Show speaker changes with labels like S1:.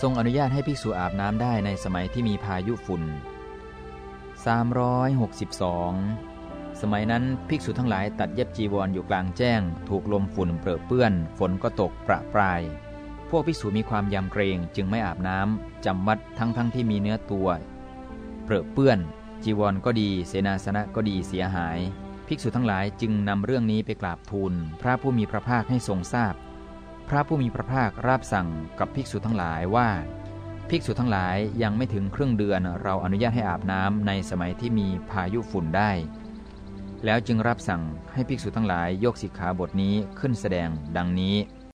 S1: ทรงอนุญาตให้ภิกษุอาบน้ำได้ในสมัยที่มีพายุฝุ่น 362 สมัยนั้นภิกษุทั้งหลายตัดเย็บจีวรออยู่กลางแจ้ง ถูกลมฝุ่นเปรอะเปื้อน ฝนก็ตกประปราย พวกภิกษุมีความยำเกรงจึงไม่อาบน้ำจำวัดทั้งทั้งที่มีเนื้อตัว เปรอะเปื้อน จีวรก็ดี เสนาสนะก็ดีเสียหาย ภิกษุทั้งหลายจึงนำเรื่องนี้ไปกราบทูล พระผู้มีพระภาคให้ทรงทราบ พระผู้มีพระภาครับสั่งกับภิกษุทั้งหลายว่า ภิกษุทั้งหลายยังไม่ถึงครึ่งเดือนเราอนุญาตให้อาบน้ำในสมัยที่มีพายุฝุ่นได้ แล้วจึงรับสั่งให้ภิกษุทั้งหลายยกสิกขาบทนี้ขึ้นแสดงดังนี้